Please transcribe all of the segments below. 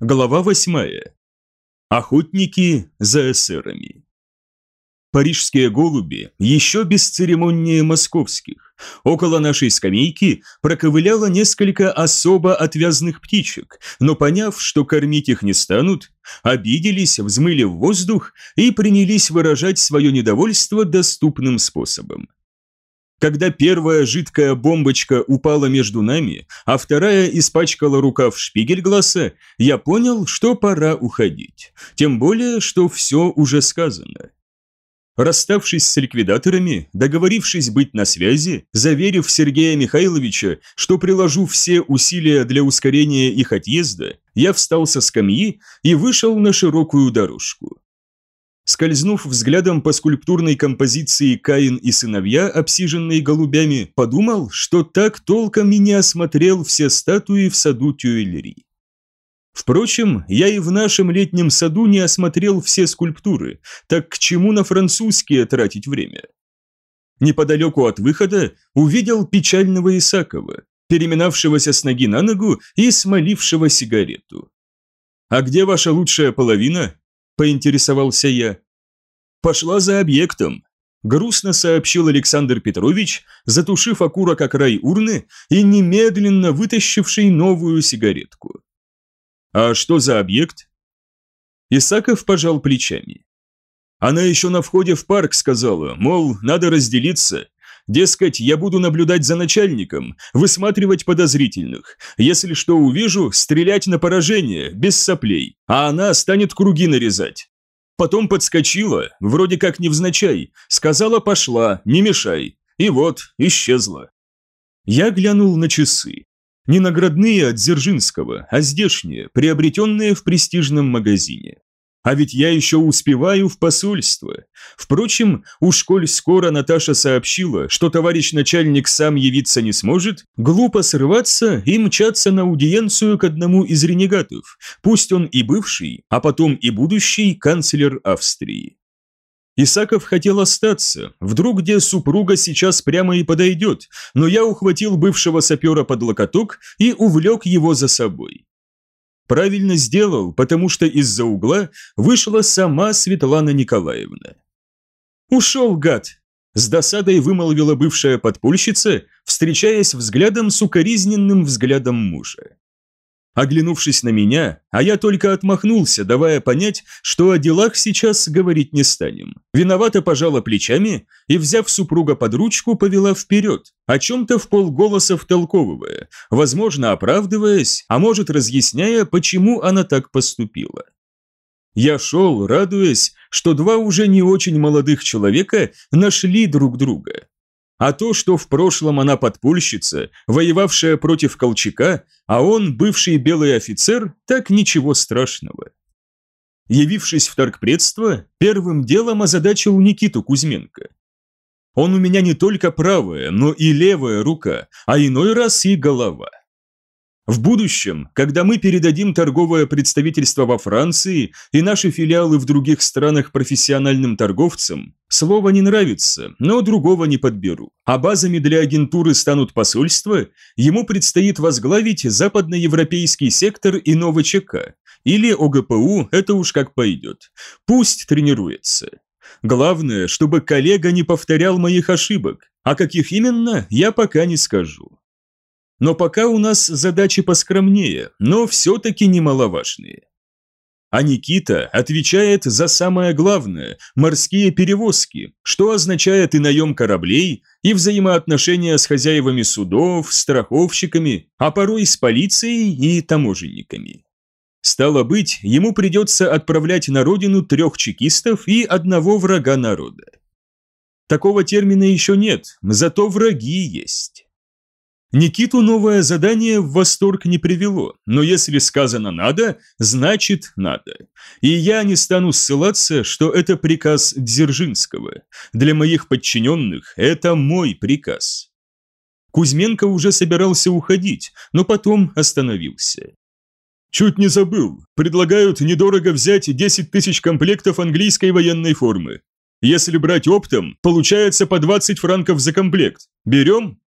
Глава 8. Охотники за эсерами. Парижские голуби еще бесцеремоннее московских. Около нашей скамейки проковыляло несколько особо отвязных птичек, но поняв, что кормить их не станут, обиделись, взмыли в воздух и принялись выражать свое недовольство доступным способом. Когда первая жидкая бомбочка упала между нами, а вторая испачкала рукав шпигельгласа, я понял, что пора уходить. Тем более, что все уже сказано. Расставшись с ликвидаторами, договорившись быть на связи, заверив Сергея Михайловича, что приложу все усилия для ускорения их отъезда, я встал со скамьи и вышел на широкую дорожку. Скользнув взглядом по скульптурной композиции «Каин и сыновья», обсиженной голубями, подумал, что так толком и не осмотрел все статуи в саду Тюэлери. Впрочем, я и в нашем летнем саду не осмотрел все скульптуры, так к чему на французские тратить время? Неподалеку от выхода увидел печального Исакова, переминавшегося с ноги на ногу и смолившего сигарету. «А где ваша лучшая половина?» – поинтересовался я. «Пошла за объектом», – грустно сообщил Александр Петрович, затушив окурок о край урны и немедленно вытащивший новую сигаретку. «А что за объект?» Исаков пожал плечами. Она еще на входе в парк сказала, мол, надо разделиться. Дескать, я буду наблюдать за начальником, высматривать подозрительных. Если что увижу, стрелять на поражение, без соплей. А она станет круги нарезать. Потом подскочила, вроде как невзначай, сказала «пошла, не мешай». И вот, исчезла. Я глянул на часы. Не наградные от Дзержинского, а здешние, приобретенные в престижном магазине. А ведь я еще успеваю в посольство. Впрочем, уж коль скоро Наташа сообщила, что товарищ начальник сам явиться не сможет, глупо срываться и мчаться на аудиенцию к одному из ренегатов, пусть он и бывший, а потом и будущий канцлер Австрии. Исаков хотел остаться, вдруг где супруга сейчас прямо и подойдет, но я ухватил бывшего сапера под локоток и увлек его за собой. Правильно сделал, потому что из-за угла вышла сама Светлана Николаевна. «Ушел, гад!» – с досадой вымолвила бывшая подпольщица, встречаясь взглядом с укоризненным взглядом мужа. Оглянувшись на меня, а я только отмахнулся, давая понять, что о делах сейчас говорить не станем. Виновато пожала плечами и, взяв супруга под ручку, повела вперед, о чем-то в полголоса втолковывая, возможно, оправдываясь, а может, разъясняя, почему она так поступила. Я шел, радуясь, что два уже не очень молодых человека нашли друг друга. А то, что в прошлом она подпольщица, воевавшая против Колчака, а он, бывший белый офицер, так ничего страшного. Явившись в торгпредство, первым делом озадачил Никиту Кузьменко. Он у меня не только правая, но и левая рука, а иной раз и голова. В будущем, когда мы передадим торговое представительство во Франции и наши филиалы в других странах профессиональным торговцам, слово не нравится, но другого не подберу. А базами для агентуры станут посольства, ему предстоит возглавить западноевропейский сектор и ЧК, или ОГПУ, это уж как пойдет. Пусть тренируется. Главное, чтобы коллега не повторял моих ошибок, а каких именно, я пока не скажу. Но пока у нас задачи поскромнее, но все-таки немаловажные. А Никита отвечает за самое главное – морские перевозки, что означает и наем кораблей, и взаимоотношения с хозяевами судов, страховщиками, а порой с полицией и таможенниками. Стало быть, ему придется отправлять на родину трех чекистов и одного врага народа. Такого термина еще нет, зато враги есть. Никиту новое задание в восторг не привело, но если сказано «надо», значит «надо». И я не стану ссылаться, что это приказ Дзержинского. Для моих подчиненных это мой приказ. Кузьменко уже собирался уходить, но потом остановился. «Чуть не забыл. Предлагают недорого взять 10 тысяч комплектов английской военной формы. Если брать оптом, получается по 20 франков за комплект. Берем?»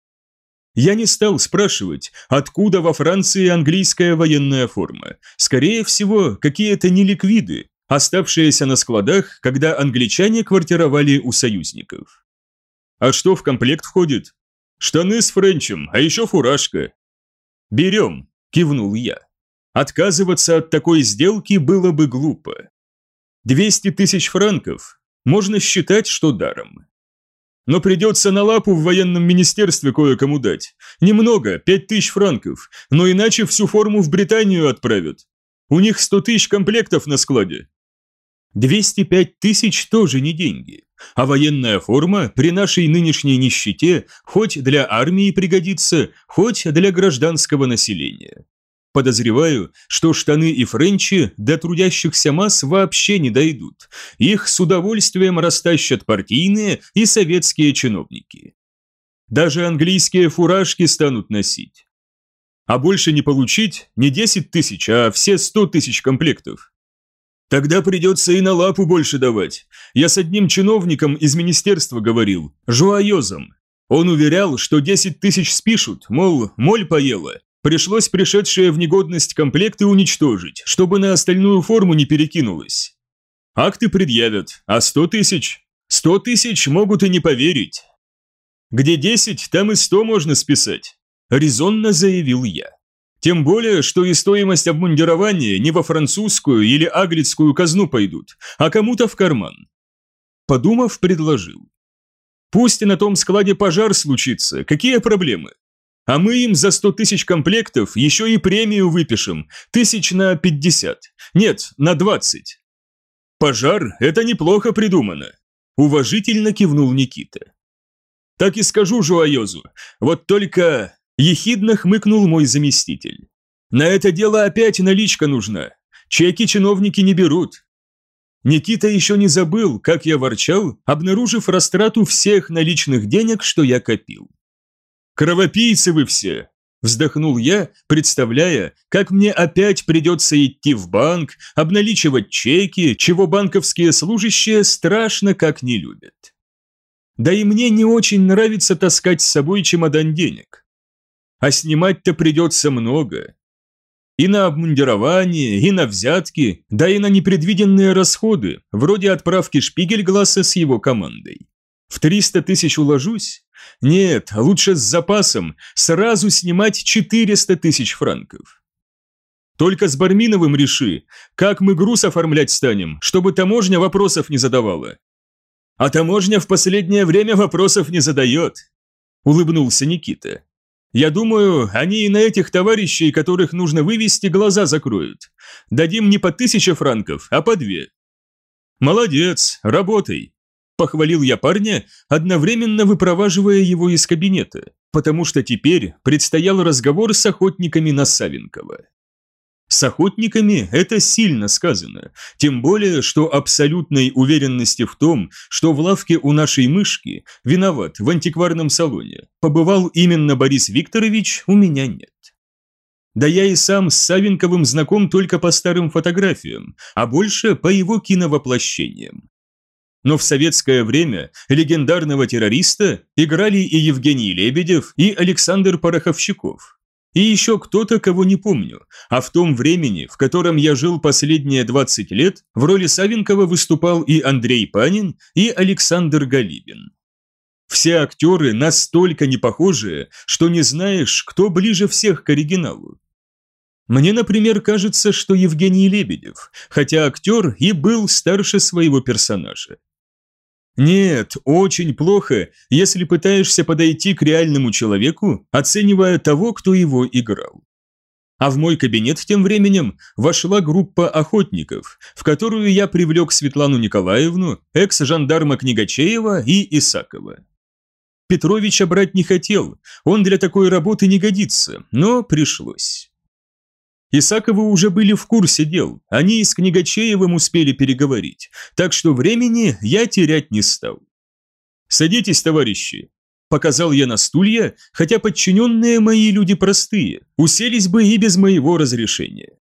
Я не стал спрашивать, откуда во Франции английская военная форма. Скорее всего, какие-то неликвиды, оставшиеся на складах, когда англичане квартировали у союзников. А что в комплект входит? Штаны с френчем, а еще фуражка. Берем, кивнул я. Отказываться от такой сделки было бы глупо. 200 тысяч франков можно считать, что даром. Но придется на лапу в военном министерстве кое-кому дать. Немного, пять тысяч франков, но иначе всю форму в Британию отправят. У них сто тысяч комплектов на складе. 205 тысяч тоже не деньги. А военная форма при нашей нынешней нищете хоть для армии пригодится, хоть для гражданского населения. Подозреваю, что штаны и френчи до трудящихся масс вообще не дойдут. Их с удовольствием растащат партийные и советские чиновники. Даже английские фуражки станут носить. А больше не получить не 10 тысяч, а все 100 тысяч комплектов. Тогда придется и на лапу больше давать. Я с одним чиновником из министерства говорил, жуайозом. Он уверял, что 10 тысяч спишут, мол, моль поела, Пришлось пришедшие в негодность комплекты уничтожить, чтобы на остальную форму не перекинулось. Акты предъявят, а сто тысяч? Сто тысяч могут и не поверить. Где десять, там и сто можно списать, резонно заявил я. Тем более, что и стоимость обмундирования не во французскую или аглицкую казну пойдут, а кому-то в карман. Подумав, предложил. Пусть на том складе пожар случится, какие проблемы? А мы им за 100 тысяч комплектов еще и премию выпишем, тысяч на 50, нет, на 20. Пожар – это неплохо придумано, уважительно кивнул Никита. Так и скажу Жуайозу, вот только ехидно хмыкнул мой заместитель. На это дело опять наличка нужна, чеки чиновники не берут. Никита еще не забыл, как я ворчал, обнаружив растрату всех наличных денег, что я копил. «Кровопийцы вы все!» Вздохнул я, представляя, как мне опять придется идти в банк, обналичивать чеки, чего банковские служащие страшно как не любят. Да и мне не очень нравится таскать с собой чемодан денег. А снимать-то придется много. И на обмундирование, и на взятки, да и на непредвиденные расходы, вроде отправки Шпигельгласса с его командой. В 300 тысяч уложусь, нет, лучше с запасом, сразу снимать 400 тысяч франков. Только с Барминовым реши, как мы груз оформлять станем, чтобы таможня вопросов не задавала. А таможня в последнее время вопросов не задает, улыбнулся Никита. Я думаю, они и на этих товарищей, которых нужно вывести, глаза закроют. Дадим не по тысяче франков, а по две. Молодец, работай. Похвалил я парня, одновременно выпроваживая его из кабинета, потому что теперь предстоял разговор с охотниками на Савенкова. С охотниками это сильно сказано, тем более, что абсолютной уверенности в том, что в лавке у нашей мышки виноват в антикварном салоне, побывал именно Борис Викторович, у меня нет. Да я и сам с Савенковым знаком только по старым фотографиям, а больше по его киновоплощениям. Но в советское время легендарного террориста играли и Евгений Лебедев, и Александр Пороховщиков. И еще кто-то, кого не помню, а в том времени, в котором я жил последние 20 лет, в роли Савенкова выступал и Андрей Панин, и Александр Галибин. Все актеры настолько непохожие, что не знаешь, кто ближе всех к оригиналу. Мне, например, кажется, что Евгений Лебедев, хотя актер и был старше своего персонажа. Нет, очень плохо, если пытаешься подойти к реальному человеку, оценивая того, кто его играл. А в мой кабинет тем временем вошла группа охотников, в которую я привлек Светлану Николаевну, экс-жандарма Книгачеева и Исакова. Петровича брать не хотел, он для такой работы не годится, но пришлось. Исаковы уже были в курсе дел, они и с Книгачеевым успели переговорить, так что времени я терять не стал. «Садитесь, товарищи», – показал я на стулья, хотя подчиненные мои люди простые, уселись бы и без моего разрешения.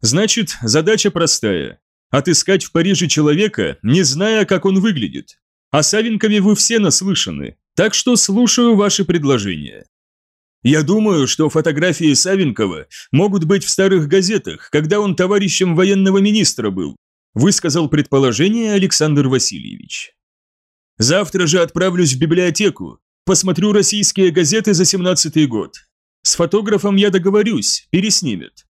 Значит, задача простая – отыскать в Париже человека, не зная, как он выглядит. О Савенкове вы все наслышаны, так что слушаю ваши предложения. Я думаю, что фотографии Савенкова могут быть в старых газетах, когда он товарищем военного министра был, высказал предположение Александр Васильевич. Завтра же отправлюсь в библиотеку, посмотрю российские газеты за 17 год. С фотографом я договорюсь, переснимет.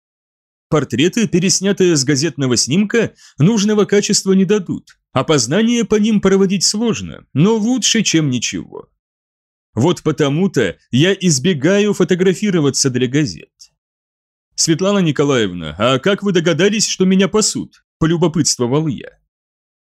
Портреты, переснятые с газетного снимка, нужного качества не дадут. Опознание по ним проводить сложно, но лучше, чем ничего. Вот потому-то я избегаю фотографироваться для газет. Светлана Николаевна, а как вы догадались, что меня пасут? Полюбопытствовал я.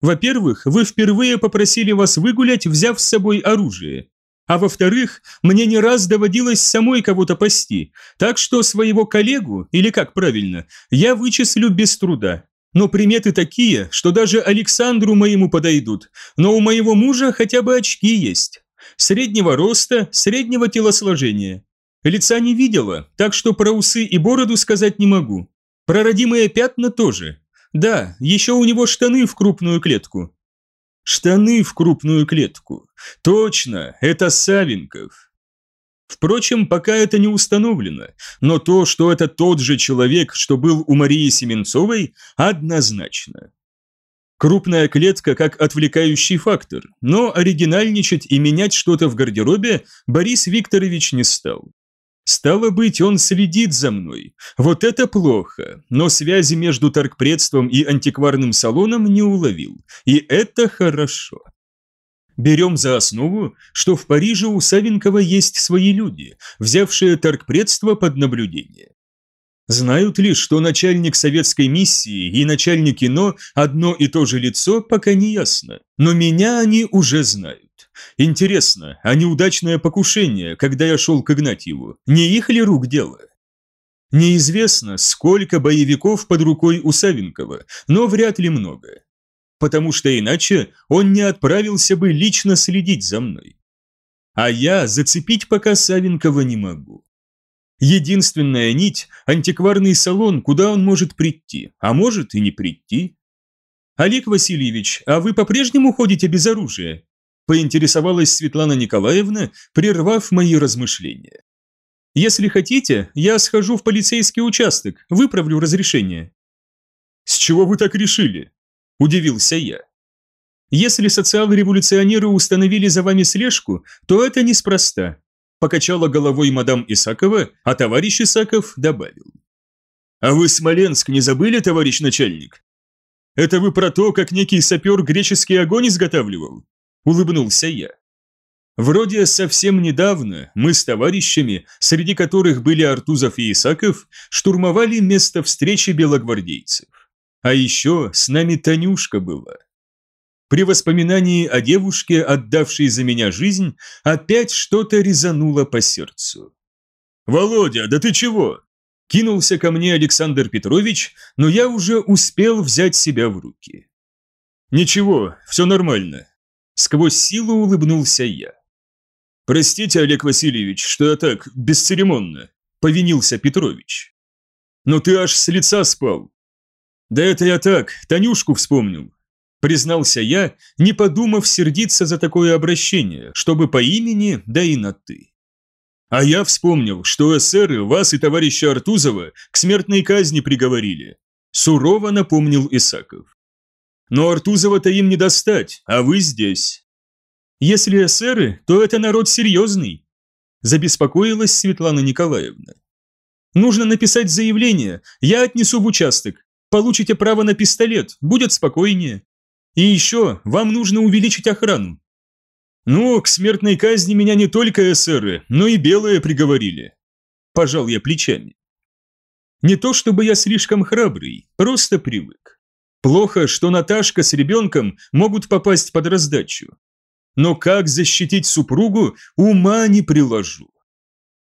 Во-первых, вы впервые попросили вас выгулять, взяв с собой оружие. А во-вторых, мне не раз доводилось самой кого-то пасти, так что своего коллегу, или как правильно, я вычислю без труда. Но приметы такие, что даже Александру моему подойдут, но у моего мужа хотя бы очки есть среднего роста, среднего телосложения. Лица не видела, так что про усы и бороду сказать не могу. Про родимые пятна тоже. Да, еще у него штаны в крупную клетку. Штаны в крупную клетку. Точно, это Савенков. Впрочем, пока это не установлено, но то, что это тот же человек, что был у Марии Семенцовой, однозначно. Крупная клетка как отвлекающий фактор, но оригинальничать и менять что-то в гардеробе Борис Викторович не стал. Стало быть, он следит за мной. Вот это плохо, но связи между торгпредством и антикварным салоном не уловил. И это хорошо. Берем за основу, что в Париже у Савенкова есть свои люди, взявшие торгпредство под наблюдение. Знают ли, что начальник советской миссии и начальник кино одно и то же лицо, пока не ясно. Но меня они уже знают. Интересно, а неудачное покушение, когда я шел к Игнатьеву, не их ли рук дело? Неизвестно, сколько боевиков под рукой у Савенкова, но вряд ли много. Потому что иначе он не отправился бы лично следить за мной. А я зацепить пока Савенкова не могу. Единственная нить – антикварный салон, куда он может прийти, а может и не прийти. «Олег Васильевич, а вы по-прежнему ходите без оружия?» – поинтересовалась Светлана Николаевна, прервав мои размышления. «Если хотите, я схожу в полицейский участок, выправлю разрешение». «С чего вы так решили?» – удивился я. «Если социал-революционеры установили за вами слежку, то это неспроста покачала головой мадам Исакова, а товарищ Исаков добавил. «А вы Смоленск не забыли, товарищ начальник? Это вы про то, как некий сапер греческий огонь изготавливал?» Улыбнулся я. Вроде совсем недавно мы с товарищами, среди которых были Артузов и Исаков, штурмовали место встречи белогвардейцев. А еще с нами Танюшка была. При воспоминании о девушке, отдавшей за меня жизнь, опять что-то резануло по сердцу. «Володя, да ты чего?» Кинулся ко мне Александр Петрович, но я уже успел взять себя в руки. «Ничего, все нормально», – сквозь силу улыбнулся я. «Простите, Олег Васильевич, что я так бесцеремонно», – повинился Петрович. «Но ты аж с лица спал». «Да это я так, Танюшку вспомнил. Признался я, не подумав сердиться за такое обращение, чтобы по имени, да и на «ты». А я вспомнил, что эсеры вас и товарища Артузова к смертной казни приговорили. Сурово напомнил Исаков. Но Артузова-то им не достать, а вы здесь. Если эсеры, то это народ серьезный. Забеспокоилась Светлана Николаевна. Нужно написать заявление, я отнесу в участок. Получите право на пистолет, будет спокойнее. И еще, вам нужно увеличить охрану. Ну, к смертной казни меня не только эсеры, но и белые приговорили. Пожал я плечами. Не то чтобы я слишком храбрый, просто привык. Плохо, что Наташка с ребенком могут попасть под раздачу. Но как защитить супругу, ума не приложу.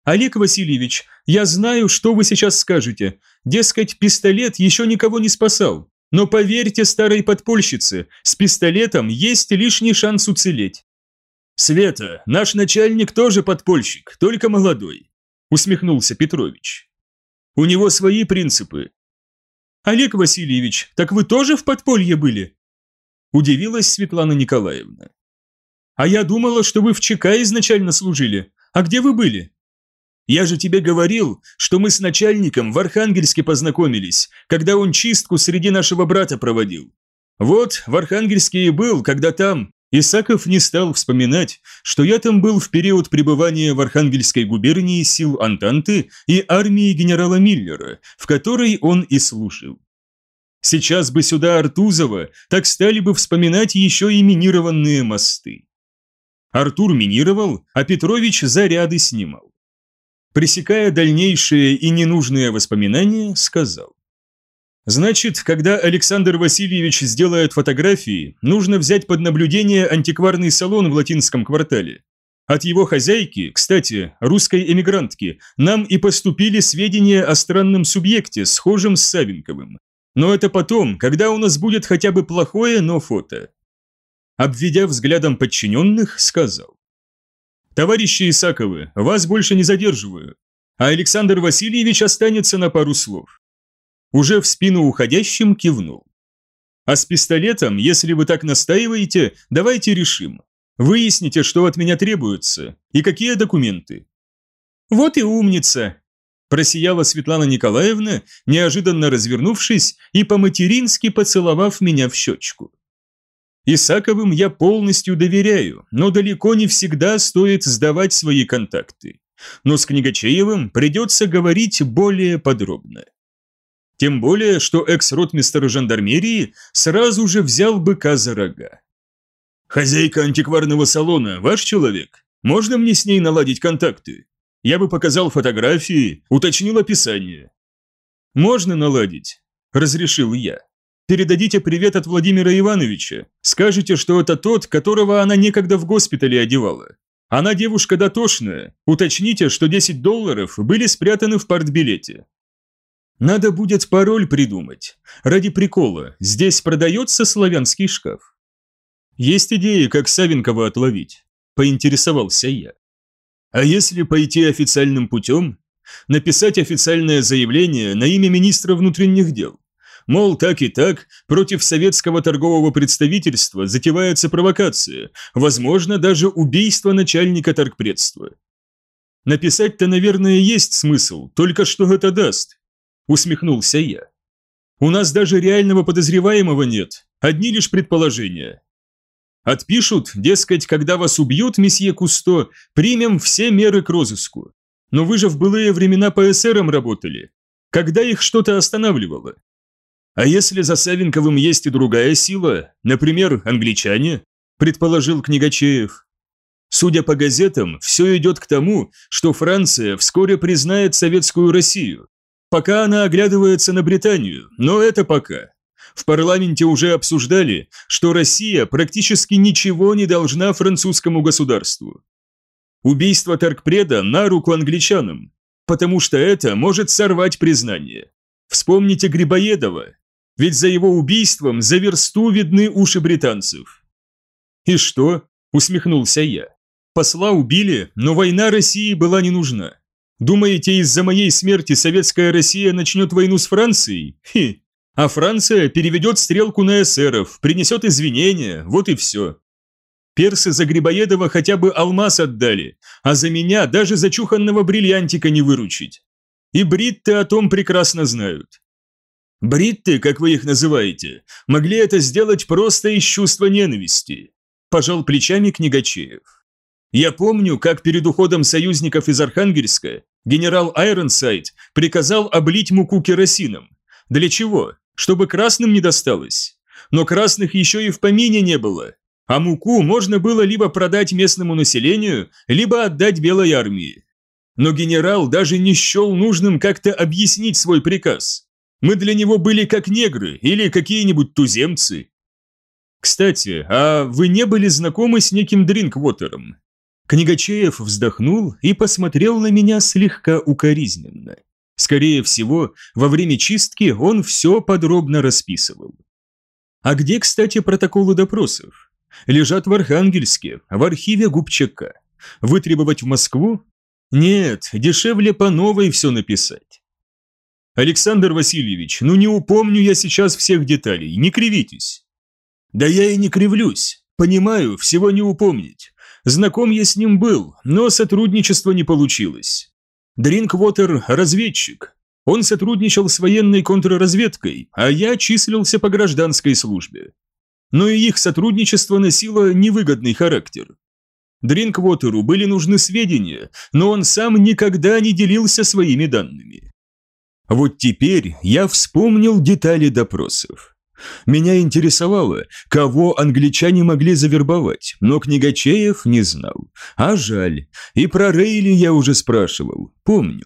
Олег Васильевич, я знаю, что вы сейчас скажете. Дескать, пистолет еще никого не спасал. Но поверьте старой подпольщице, с пистолетом есть лишний шанс уцелеть. «Света, наш начальник тоже подпольщик, только молодой», усмехнулся Петрович. «У него свои принципы». «Олег Васильевич, так вы тоже в подполье были?» Удивилась Светлана Николаевна. «А я думала, что вы в ЧК изначально служили. А где вы были?» Я же тебе говорил, что мы с начальником в Архангельске познакомились, когда он чистку среди нашего брата проводил. Вот, в Архангельске и был, когда там... Исаков не стал вспоминать, что я там был в период пребывания в Архангельской губернии сил Антанты и армии генерала Миллера, в которой он и служил. Сейчас бы сюда Артузова, так стали бы вспоминать еще и минированные мосты. Артур минировал, а Петрович заряды снимал. Пресекая дальнейшие и ненужные воспоминания, сказал. Значит, когда Александр Васильевич сделает фотографии, нужно взять под наблюдение антикварный салон в латинском квартале. От его хозяйки, кстати, русской эмигрантки, нам и поступили сведения о странном субъекте, схожем с Савенковым. Но это потом, когда у нас будет хотя бы плохое, но фото. Обведя взглядом подчиненных, сказал. «Товарищи Исаковы, вас больше не задерживаю, а Александр Васильевич останется на пару слов уже в спину уходящим кивнул. А с пистолетом, если вы так настаиваете, давайте решим. Выясните, что от меня требуется и какие документы. Вот и умница, просияла Светлана Николаевна, неожиданно развернувшись и по-матерински поцеловав меня в щечку. Исаковым я полностью доверяю, но далеко не всегда стоит сдавать свои контакты. Но с Книгачеевым придется говорить более подробно. Тем более, что экс-ротмистер жандармерии сразу же взял быка за рога. «Хозяйка антикварного салона, ваш человек? Можно мне с ней наладить контакты? Я бы показал фотографии, уточнил описание». «Можно наладить», – разрешил я. «Передадите привет от Владимира Ивановича. Скажите, что это тот, которого она некогда в госпитале одевала. Она девушка дотошная. Уточните, что 10 долларов были спрятаны в партбилете. Надо будет пароль придумать. Ради прикола, здесь продается славянский шкаф. Есть идеи, как Савенкова отловить? Поинтересовался я. А если пойти официальным путем? Написать официальное заявление на имя министра внутренних дел. Мол, так и так, против советского торгового представительства затевается провокация, возможно, даже убийство начальника торгпредства. Написать-то, наверное, есть смысл, только что это даст? усмехнулся я. У нас даже реального подозреваемого нет, одни лишь предположения. Отпишут, дескать, когда вас убьют, месье Кусто, примем все меры к розыску. Но вы же в былые времена по эсерам работали. Когда их что-то останавливало? А если за Савенковым есть и другая сила, например, англичане, предположил Книгачеев. Судя по газетам, все идет к тому, что Франция вскоре признает Советскую Россию, Пока она оглядывается на Британию, но это пока. В парламенте уже обсуждали, что Россия практически ничего не должна французскому государству. Убийство торгпреда на руку англичанам, потому что это может сорвать признание. Вспомните Грибоедова, ведь за его убийством за версту видны уши британцев. «И что?» – усмехнулся я. «Посла убили, но война России была не нужна. Думаете, из-за моей смерти советская Россия начнет войну с Францией? Хи. А Франция переведет стрелку на эсеров, принесет извинения, вот и все. Персы за Грибоедова хотя бы алмаз отдали, а за меня даже зачуханного бриллиантика не выручить. И бритты о том прекрасно знают. Бритты, как вы их называете, могли это сделать просто из чувства ненависти, пожал плечами Книгачеев. Я помню, как перед уходом союзников из Архангельска Генерал Айронсайд приказал облить муку керосином. Для чего? Чтобы красным не досталось. Но красных еще и в помине не было. А муку можно было либо продать местному населению, либо отдать Белой армии. Но генерал даже не счел нужным как-то объяснить свой приказ. Мы для него были как негры или какие-нибудь туземцы. Кстати, а вы не были знакомы с неким Дринквотером? Книгачеев вздохнул и посмотрел на меня слегка укоризненно. Скорее всего, во время чистки он все подробно расписывал. А где, кстати, протоколы допросов? Лежат в Архангельске, в архиве Губчака. Вытребовать в Москву? Нет, дешевле по новой все написать. Александр Васильевич, ну не упомню я сейчас всех деталей, не кривитесь. Да я и не кривлюсь. Понимаю, всего не упомнить. Знаком я с ним был, но сотрудничество не получилось. Дринквотер – разведчик. Он сотрудничал с военной контрразведкой, а я числился по гражданской службе. Но и их сотрудничество носило невыгодный характер. Дринквотеру были нужны сведения, но он сам никогда не делился своими данными. Вот теперь я вспомнил детали допросов. Меня интересовало, кого англичане могли завербовать, но Книгачеев не знал. А жаль, и про Рейли я уже спрашивал, помню.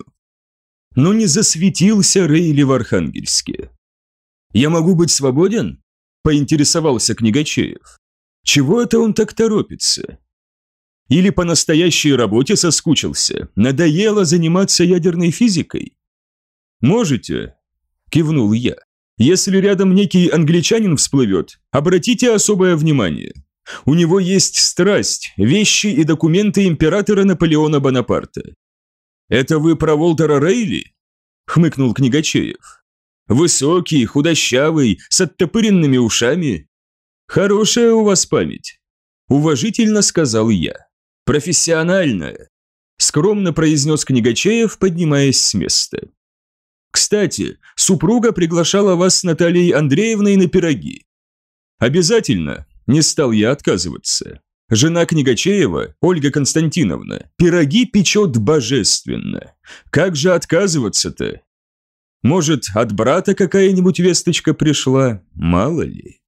Но не засветился Рейли в Архангельске. «Я могу быть свободен?» – поинтересовался Книгачеев. «Чего это он так торопится?» Или по настоящей работе соскучился, надоело заниматься ядерной физикой? «Можете?» – кивнул я. «Если рядом некий англичанин всплывет, обратите особое внимание. У него есть страсть, вещи и документы императора Наполеона Бонапарта». «Это вы про Волтера Рейли?» – хмыкнул Книгачеев. «Высокий, худощавый, с оттопыренными ушами. Хорошая у вас память», – уважительно сказал я. «Профессиональная», – скромно произнес Книгачеев, поднимаясь с места. Кстати, супруга приглашала вас с Натальей Андреевной на пироги. Обязательно, не стал я отказываться. Жена Книгачеева, Ольга Константиновна, пироги печет божественно. Как же отказываться-то? Может, от брата какая-нибудь весточка пришла, мало ли.